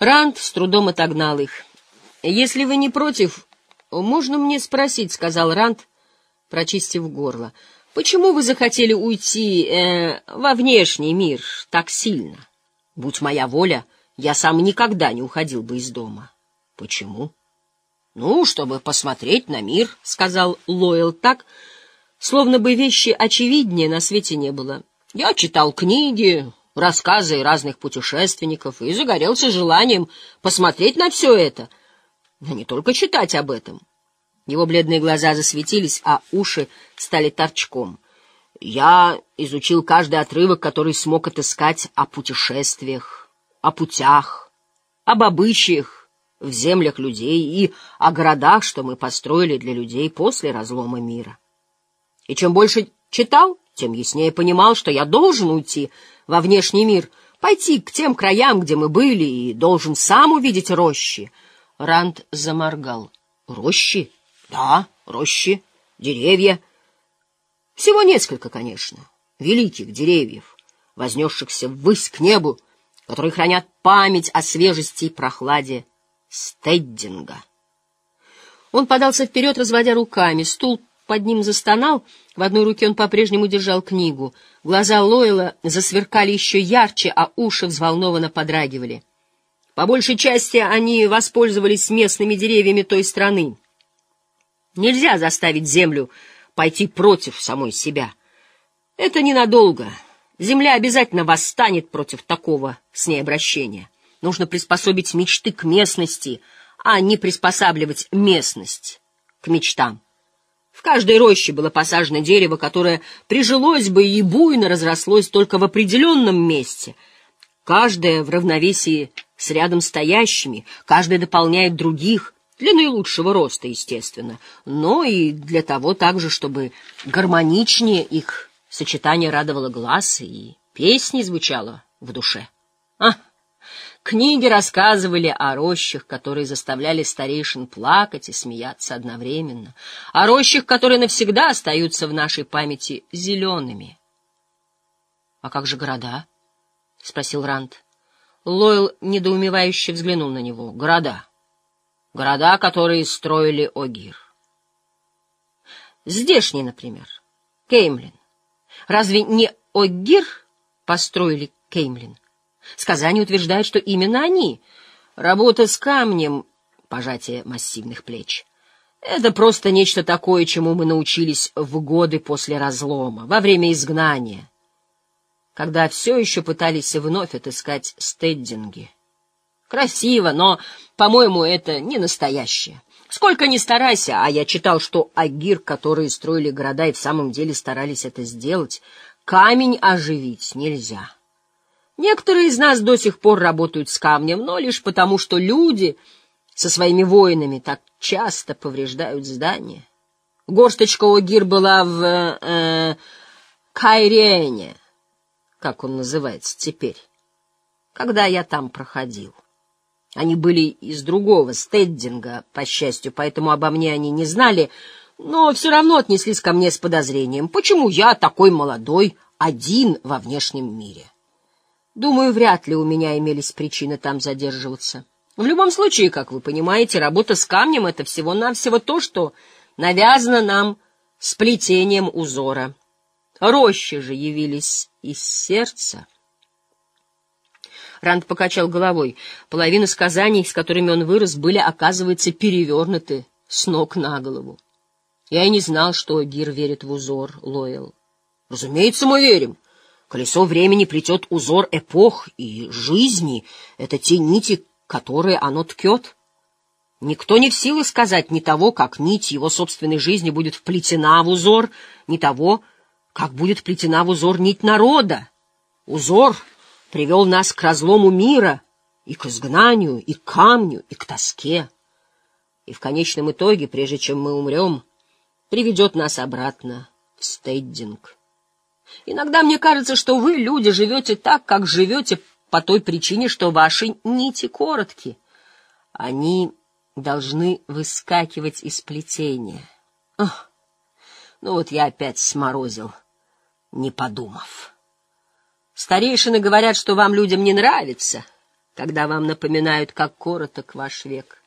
Ранд с трудом отогнал их. «Если вы не против, можно мне спросить», — сказал Ранд, прочистив горло. «Почему вы захотели уйти э, во внешний мир так сильно? Будь моя воля, я сам никогда не уходил бы из дома». «Почему?» «Ну, чтобы посмотреть на мир», — сказал Лойл так, словно бы вещи очевиднее на свете не было. «Я читал книги, рассказы разных путешественников и загорелся желанием посмотреть на все это, но не только читать об этом». Его бледные глаза засветились, а уши стали торчком. «Я изучил каждый отрывок, который смог отыскать о путешествиях, о путях, об обычаях, в землях людей и о городах, что мы построили для людей после разлома мира. И чем больше читал, тем яснее понимал, что я должен уйти во внешний мир, пойти к тем краям, где мы были, и должен сам увидеть рощи. Ранд заморгал. Рощи? Да, рощи, деревья. Всего несколько, конечно, великих деревьев, вознесшихся ввысь к небу, которые хранят память о свежести и прохладе Стеддинга. Он подался вперед, разводя руками. Стул под ним застонал. В одной руке он по-прежнему держал книгу. Глаза Лойла засверкали еще ярче, а уши взволнованно подрагивали. По большей части они воспользовались местными деревьями той страны. Нельзя заставить землю пойти против самой себя. Это ненадолго. Земля обязательно восстанет против такого с ней обращения. Нужно приспособить мечты к местности, а не приспосабливать местность к мечтам. В каждой роще было посажено дерево, которое прижилось бы и буйно разрослось только в определенном месте. Каждое в равновесии с рядом стоящими, каждое дополняет других, для наилучшего роста, естественно, но и для того также, чтобы гармоничнее их сочетание радовало глаз и песни звучало в душе. А! Книги рассказывали о рощах, которые заставляли старейшин плакать и смеяться одновременно, о рощах, которые навсегда остаются в нашей памяти зелеными. — А как же города? — спросил Ранд. Лойл недоумевающе взглянул на него. — Города. Города, которые строили Огир. Здешний, например, Кеймлин. Разве не Огир построили Кеймлин? Сказания утверждают, что именно они. Работа с камнем, пожатие массивных плеч. Это просто нечто такое, чему мы научились в годы после разлома, во время изгнания, когда все еще пытались вновь отыскать стеддинги. Красиво, но, по-моему, это не настоящее. Сколько ни старайся, а я читал, что агир, которые строили города и в самом деле старались это сделать, камень оживить нельзя. Некоторые из нас до сих пор работают с камнем, но лишь потому, что люди со своими воинами так часто повреждают здания. Горсточка Огир была в э, Кайрене, как он называется теперь, когда я там проходил. Они были из другого, стеддинга, по счастью, поэтому обо мне они не знали, но все равно отнеслись ко мне с подозрением, почему я такой молодой, один во внешнем мире. Думаю, вряд ли у меня имелись причины там задерживаться. В любом случае, как вы понимаете, работа с камнем — это всего-навсего то, что навязано нам сплетением узора. Рощи же явились из сердца. Ранд покачал головой. Половина сказаний, с которыми он вырос, были, оказывается, перевернуты с ног на голову. Я и не знал, что Гир верит в узор, Лоэл. — Разумеется, мы верим. Колесо времени плетет узор эпох и жизни. Это те нити, которые оно ткет. Никто не в силах сказать ни того, как нить его собственной жизни будет вплетена в узор, ни того, как будет вплетена в узор нить народа. Узор привел нас к разлому мира, и к изгнанию, и к камню, и к тоске. И в конечном итоге, прежде чем мы умрем, приведет нас обратно в стейдинг. Иногда мне кажется, что вы, люди, живете так, как живете по той причине, что ваши нити коротки. Они должны выскакивать из плетения. Ох, ну вот я опять сморозил, не подумав. Старейшины говорят, что вам, людям, не нравится, когда вам напоминают, как короток ваш век.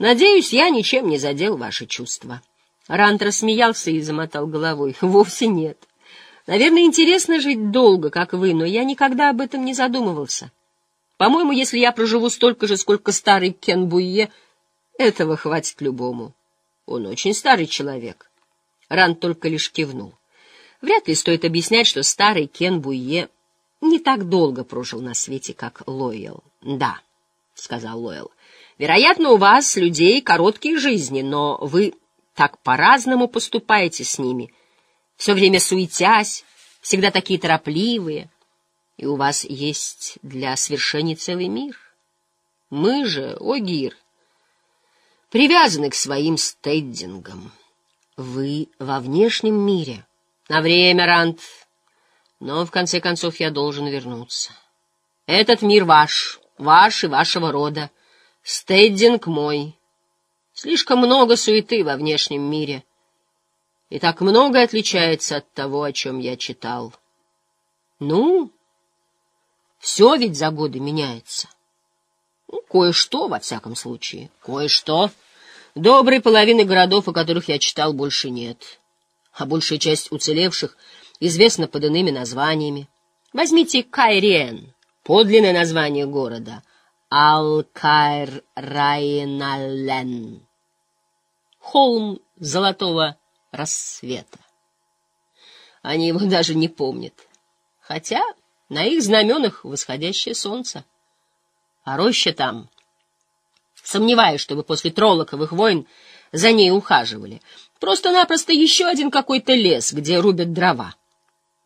Надеюсь, я ничем не задел ваши чувства. Рант рассмеялся и замотал головой. Вовсе нет. Наверное, интересно жить долго, как вы, но я никогда об этом не задумывался. По-моему, если я проживу столько же, сколько старый Кен Буйе, этого хватит любому. Он очень старый человек. Рант только лишь кивнул. Вряд ли стоит объяснять, что старый Кен Буйе не так долго прожил на свете, как Лойл. — Да, — сказал Лойл. — Вероятно, у вас, людей, короткие жизни, но вы так по-разному поступаете с ними, все время суетясь, всегда такие торопливые, и у вас есть для свершения целый мир. Мы же, Огир, привязаны к своим стейдингам. Вы во внешнем мире. На время, Рант. Но, в конце концов, я должен вернуться. Этот мир ваш, ваш и вашего рода. Стейдинг мой. Слишком много суеты во внешнем мире. И так многое отличается от того, о чем я читал. Ну, все ведь за годы меняется. Ну, кое-что, во всяком случае, кое-что. Доброй половины городов, о которых я читал, больше нет. А большая часть уцелевших известна под иными названиями. Возьмите Кайриен, подлинное название города — Ал-Кайр-Райнален холм золотого рассвета. Они его даже не помнят, хотя на их знаменах восходящее солнце. А роща там... Сомневаюсь, чтобы после троллоковых войн за ней ухаживали. Просто-напросто еще один какой-то лес, где рубят дрова.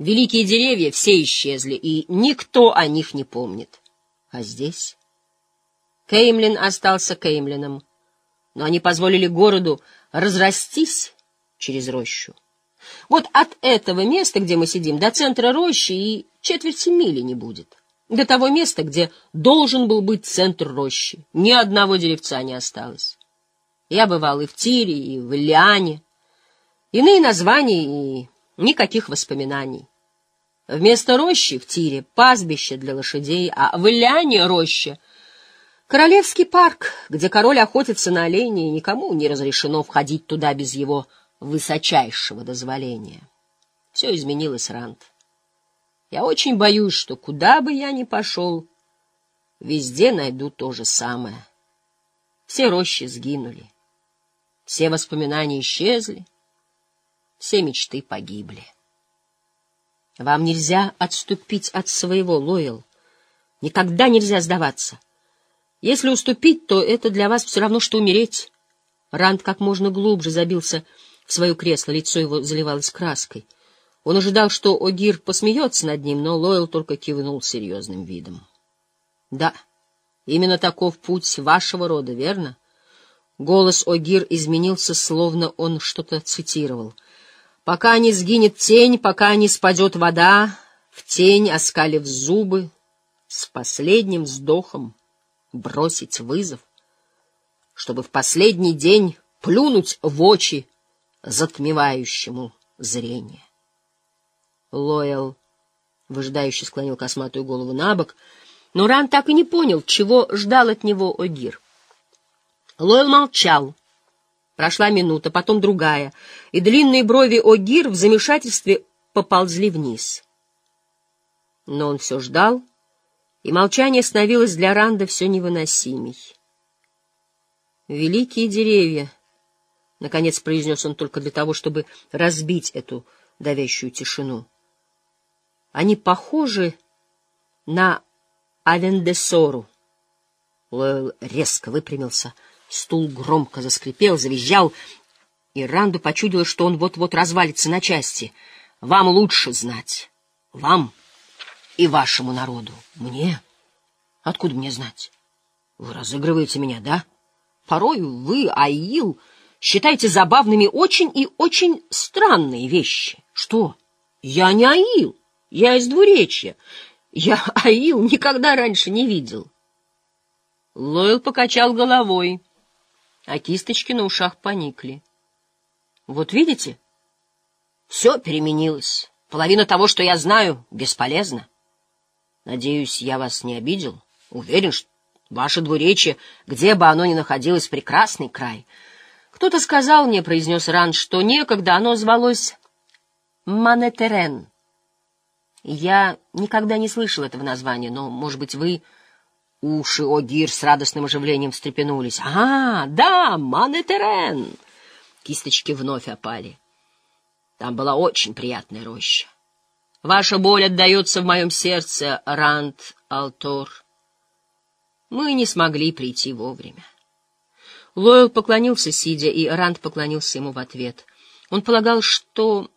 Великие деревья все исчезли, и никто о них не помнит. А здесь... Кеймлин остался Кеймлином но они позволили городу разрастись через рощу. Вот от этого места, где мы сидим, до центра рощи и четверти мили не будет. До того места, где должен был быть центр рощи. Ни одного деревца не осталось. Я бывал и в Тире, и в Ильяне. Иные названия и никаких воспоминаний. Вместо рощи в Тире пастбище для лошадей, а в Ильяне роща Королевский парк, где король охотится на оленей, и никому не разрешено входить туда без его высочайшего дозволения. Все изменилось, Рант. Я очень боюсь, что куда бы я ни пошел, везде найду то же самое. Все рощи сгинули, все воспоминания исчезли, все мечты погибли. Вам нельзя отступить от своего, Лойл. Никогда нельзя сдаваться. Если уступить, то это для вас все равно, что умереть. Ранд как можно глубже забился в свое кресло, лицо его заливалось краской. Он ожидал, что Огир посмеется над ним, но Лойл только кивнул серьезным видом. — Да, именно таков путь вашего рода, верно? Голос Огир изменился, словно он что-то цитировал. — Пока не сгинет тень, пока не спадет вода, в тень, оскалив зубы, с последним вздохом бросить вызов, чтобы в последний день плюнуть в очи затмевающему зрение. Лоэл выжидающе склонил косматую голову на бок, но Ран так и не понял, чего ждал от него Огир. Лоэл молчал. Прошла минута, потом другая, и длинные брови Огир в замешательстве поползли вниз. Но он все ждал, и молчание становилось для Ранда все невыносимей. «Великие деревья», — наконец произнес он только для того, чтобы разбить эту давящую тишину. «Они похожи на Авендесору». Лойл резко выпрямился, стул громко заскрипел, завизжал, и Ранду почудилось, что он вот-вот развалится на части. «Вам лучше знать. Вам...» и вашему народу. Мне? Откуда мне знать? Вы разыгрываете меня, да? Порой вы, Аил, считаете забавными очень и очень странные вещи. Что? Я не Аил, я из двуречья. Я Аил никогда раньше не видел. Лойл покачал головой, а кисточки на ушах поникли. Вот видите? Все переменилось. Половина того, что я знаю, бесполезна. Надеюсь, я вас не обидел? Уверен, что ваше двуречье, где бы оно ни находилось, прекрасный край. Кто-то сказал мне, — произнес Ранд, — что некогда оно звалось Манетерен. Я никогда не слышал этого названия, но, может быть, вы... Уши Огир с радостным оживлением встрепенулись. «А, да, Манетерен!» Кисточки вновь опали. Там была очень приятная роща. Ваша боль отдается в моем сердце, Ранд Алтор. Мы не смогли прийти вовремя. Лойл поклонился, сидя, и Ранд поклонился ему в ответ. Он полагал, что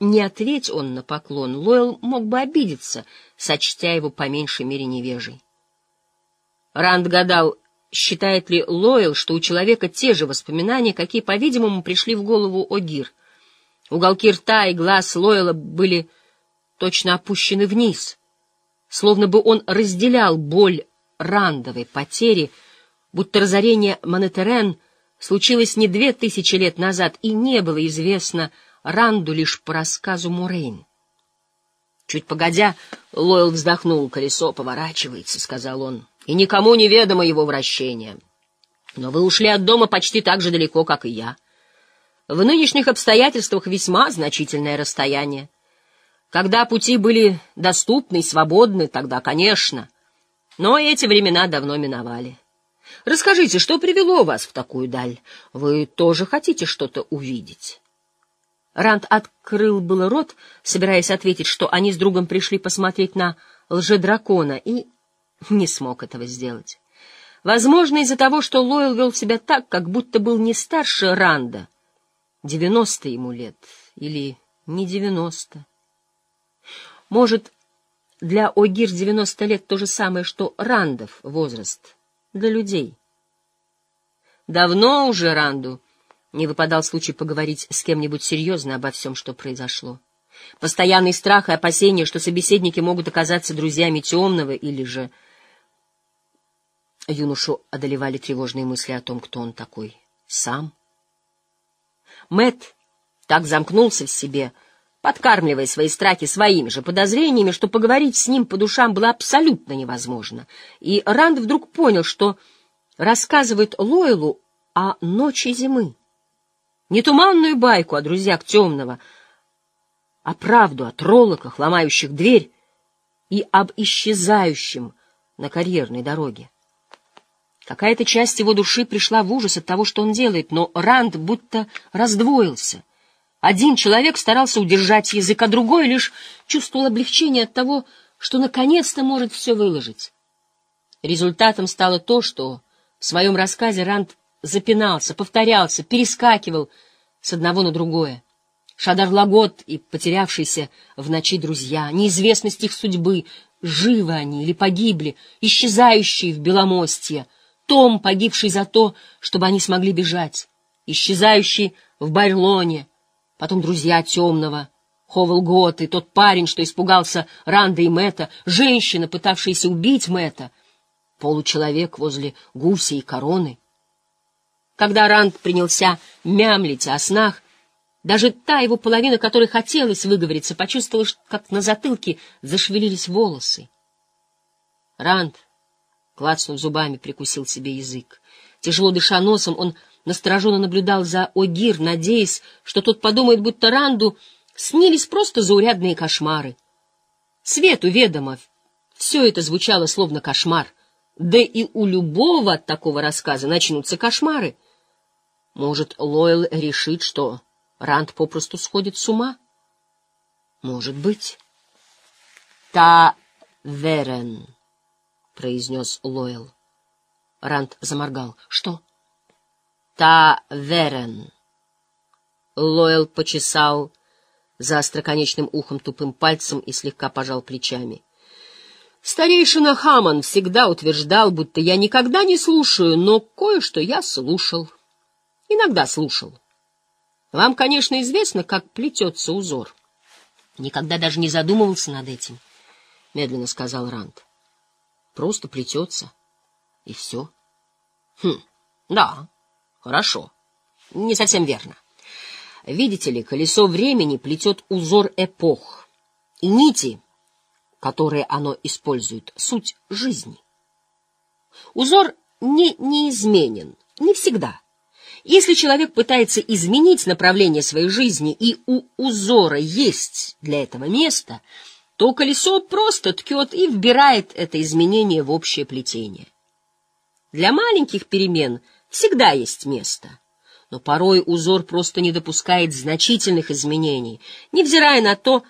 не ответь он на поклон, Лойл мог бы обидеться, сочтя его по меньшей мере невежей. Ранд гадал, считает ли Лойл, что у человека те же воспоминания, какие, по-видимому, пришли в голову Огир. Уголки рта и глаз Лойла были точно опущены вниз, словно бы он разделял боль рандовой потери, будто разорение Монетерен случилось не две тысячи лет назад и не было известно Ранду лишь по рассказу Мурейн. Чуть погодя, Лойл вздохнул, колесо поворачивается, — сказал он, — и никому не ведомо его вращение. Но вы ушли от дома почти так же далеко, как и я. В нынешних обстоятельствах весьма значительное расстояние. Когда пути были доступны и свободны, тогда, конечно. Но эти времена давно миновали. Расскажите, что привело вас в такую даль? Вы тоже хотите что-то увидеть? Ранд открыл было рот, собираясь ответить, что они с другом пришли посмотреть на лжедракона, и не смог этого сделать. Возможно, из-за того, что Лойл вел себя так, как будто был не старше Ранда. Девяносто ему лет, или не девяносто. Может, для Огир 90 лет то же самое, что Рандов возраст для людей. Давно уже Ранду не выпадал случай поговорить с кем-нибудь серьезно обо всем, что произошло. Постоянный страх и опасение, что собеседники могут оказаться друзьями темного или же... Юношу одолевали тревожные мысли о том, кто он такой сам. Мэт так замкнулся в себе — подкармливая свои страхи своими же подозрениями, что поговорить с ним по душам было абсолютно невозможно. И Ранд вдруг понял, что рассказывает Лойлу о ночи зимы. Не туманную байку о друзьях темного, а правду о троллоках, ломающих дверь, и об исчезающем на карьерной дороге. Какая-то часть его души пришла в ужас от того, что он делает, но Ранд будто раздвоился — один человек старался удержать язык, а другой лишь чувствовал облегчение от того, что наконец-то может все выложить. Результатом стало то, что в своем рассказе Ранд запинался, повторялся, перескакивал с одного на другое. Шадар Лагот и потерявшиеся в ночи друзья, неизвестность их судьбы, живы они или погибли, исчезающие в Беломостье, Том, погибший за то, чтобы они смогли бежать, исчезающий в Байрлоне, потом друзья Темного, Ховел Гот и тот парень, что испугался Ранда и Мэтта, женщина, пытавшаяся убить Мэтта, получеловек возле гуси и короны. Когда Ранд принялся мямлить о снах, даже та его половина, которой хотелось выговориться, почувствовала, как на затылке зашевелились волосы. Ранд, клацнув зубами, прикусил себе язык. Тяжело дыша носом, он настороженно наблюдал за Огир, надеясь, что тот подумает, будто Ранду снились просто заурядные кошмары. Свету ведомо, все это звучало словно кошмар. Да и у любого от такого рассказа начнутся кошмары. Может, Лойл решит, что Ранд попросту сходит с ума? Может быть. «Та верен», — произнес Лойл. Ранд заморгал. «Что?» Та Верен. Лоэл почесал за остроконечным ухом тупым пальцем и слегка пожал плечами. Старейшина Хаман всегда утверждал, будто я никогда не слушаю, но кое-что я слушал. Иногда слушал. Вам, конечно, известно, как плетется узор. Никогда даже не задумывался над этим, — медленно сказал Ранд. Просто плетется, и все. Хм, да, Хорошо. Не совсем верно. Видите ли, колесо времени плетет узор эпох. И нити, которые оно использует, суть жизни. Узор не неизменен, не всегда. Если человек пытается изменить направление своей жизни, и у узора есть для этого место, то колесо просто ткет и вбирает это изменение в общее плетение. Для маленьких перемен всегда есть место, но порой узор просто не допускает значительных изменений, невзирая на то,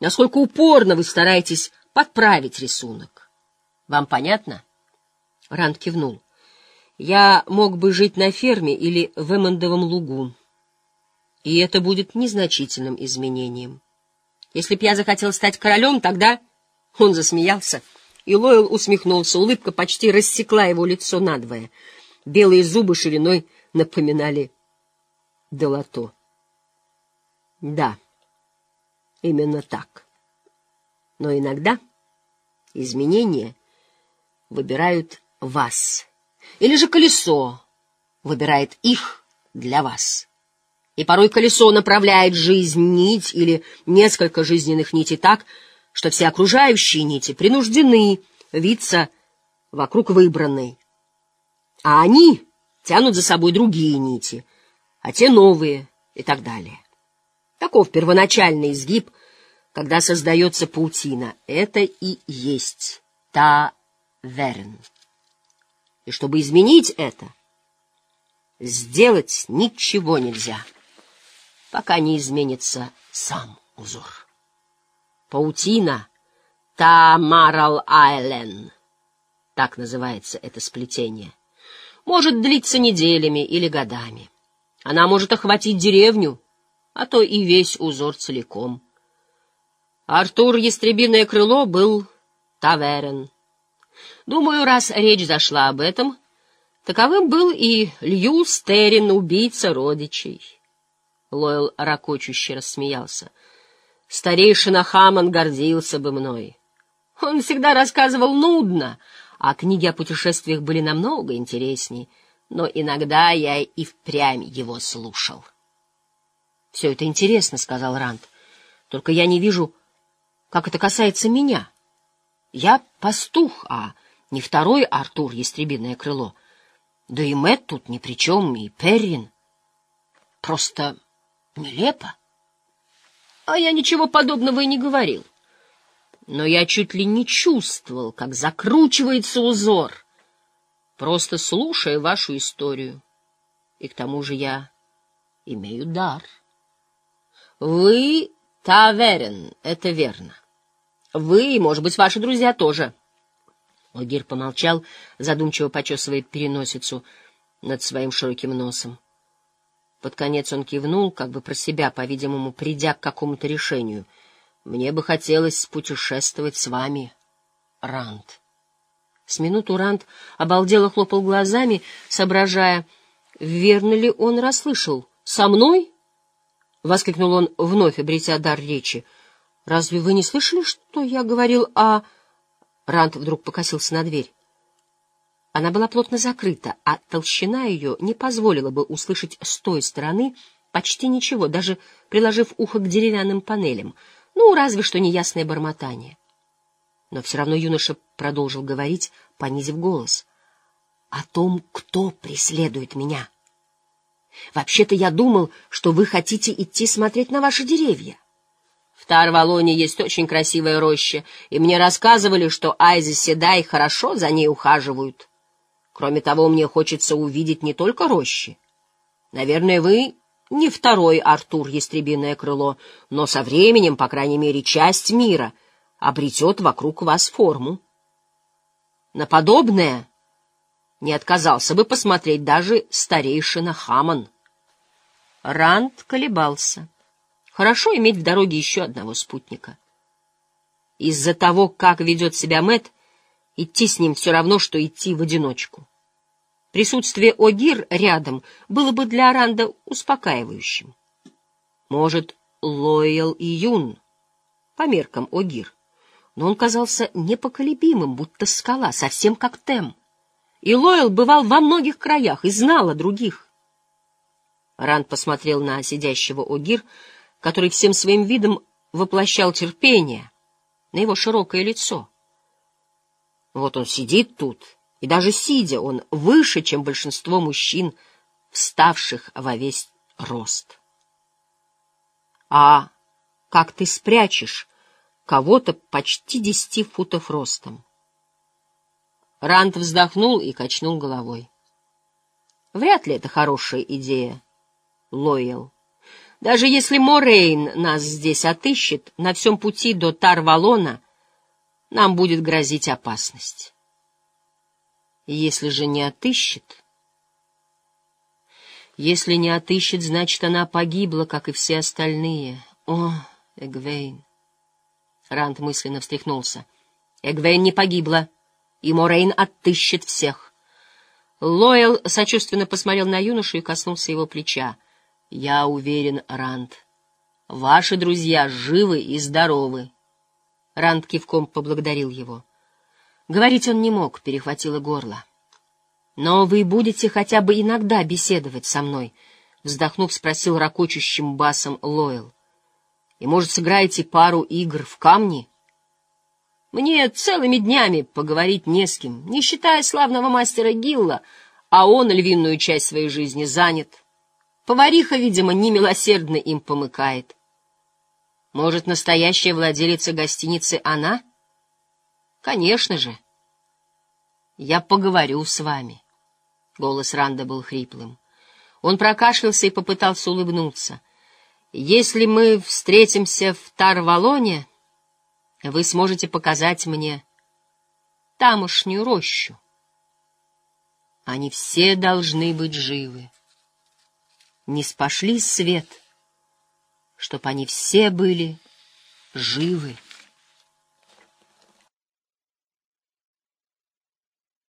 насколько упорно вы стараетесь подправить рисунок. Вам понятно? Ранд кивнул. Я мог бы жить на ферме или в Эммондовом лугу, и это будет незначительным изменением. Если б я захотел стать королем, тогда... Он засмеялся, и Лойл усмехнулся. Улыбка почти рассекла его лицо надвое. Белые зубы шириной напоминали долото. Да, именно так. Но иногда изменения выбирают вас. Или же колесо выбирает их для вас. И порой колесо направляет жизнь нить или несколько жизненных нитей так, что все окружающие нити принуждены виться вокруг выбранной. А они тянут за собой другие нити, а те новые и так далее. Таков первоначальный изгиб, когда создается паутина. Это и есть та верн. И чтобы изменить это, сделать ничего нельзя пока не изменится сам узор. Паутина Тамарал-Айлен, так называется это сплетение, может длиться неделями или годами. Она может охватить деревню, а то и весь узор целиком. Артур Ястребиное крыло был таверен. Думаю, раз речь зашла об этом, таковым был и Лью Стерин, убийца родичей. Лойл ракочуще рассмеялся. Старейшина Хаман гордился бы мной. Он всегда рассказывал нудно, а книги о путешествиях были намного интересней, но иногда я и впрямь его слушал. — Все это интересно, — сказал Ранд, — только я не вижу, как это касается меня. Я пастух, а не второй Артур, ястребиное крыло. Да и Мэтт тут ни при чем, и Перрин. Просто Нелепо. А я ничего подобного и не говорил. Но я чуть ли не чувствовал, как закручивается узор, просто слушая вашу историю. И к тому же я имею дар. Вы таверен, это верно. Вы, может быть, ваши друзья тоже. Огир помолчал, задумчиво почесывая переносицу над своим широким носом. Под конец он кивнул, как бы про себя, по-видимому, придя к какому-то решению. «Мне бы хотелось путешествовать с вами, Ранд». С минуту Ранд обалдело хлопал глазами, соображая, верно ли он расслышал. «Со мной?» — воскликнул он, вновь обретя дар речи. «Разве вы не слышали, что я говорил о...» Ранд вдруг покосился на дверь. Она была плотно закрыта, а толщина ее не позволила бы услышать с той стороны почти ничего, даже приложив ухо к деревянным панелям, ну, разве что неясное бормотание. Но все равно юноша продолжил говорить, понизив голос, о том, кто преследует меня. Вообще-то я думал, что вы хотите идти смотреть на ваши деревья. В Тарвалоне есть очень красивая роща, и мне рассказывали, что Айзи Седай хорошо за ней ухаживают. Кроме того, мне хочется увидеть не только рощи. Наверное, вы не второй Артур Ястребиное крыло, но со временем, по крайней мере, часть мира обретет вокруг вас форму. На подобное не отказался бы посмотреть даже старейшина Хаман. Ранд колебался. Хорошо иметь в дороге еще одного спутника. Из-за того, как ведет себя Мэт, Идти с ним все равно, что идти в одиночку. Присутствие Огир рядом было бы для Аранда успокаивающим. Может, Лоял и Юн по меркам Огир, но он казался непоколебимым, будто скала, совсем как Тем. И Лоял бывал во многих краях и знал о других. Ранд посмотрел на сидящего Огир, который всем своим видом воплощал терпение, на его широкое лицо — вот он сидит тут И даже сидя, он выше, чем большинство мужчин, вставших во весь рост. А как ты спрячешь кого-то почти десяти футов ростом? Рант вздохнул и качнул головой. Вряд ли это хорошая идея, Лойл. Даже если Морейн нас здесь отыщет, на всем пути до Тарвалона нам будет грозить опасность. Если же не отыщет... Если не отыщет, значит, она погибла, как и все остальные. О, Эгвейн! Ранд мысленно встряхнулся. Эгвейн не погибла, и Морейн отыщет всех. Лойл сочувственно посмотрел на юношу и коснулся его плеча. «Я уверен, Ранд, ваши друзья живы и здоровы». Ранд кивком поблагодарил его. Говорить он не мог, перехватило горло. «Но вы будете хотя бы иногда беседовать со мной?» — вздохнув, спросил ракочущим басом Лойл. «И, может, сыграете пару игр в камни?» «Мне целыми днями поговорить не с кем, не считая славного мастера Гилла, а он львиную часть своей жизни занят. Повариха, видимо, немилосердно им помыкает. Может, настоящая владелица гостиницы она?» «Конечно же. Я поговорю с вами». Голос Ранда был хриплым. Он прокашлялся и попытался улыбнуться. «Если мы встретимся в Тарвалоне, вы сможете показать мне тамошнюю рощу. Они все должны быть живы. Не спошли свет, чтоб они все были живы».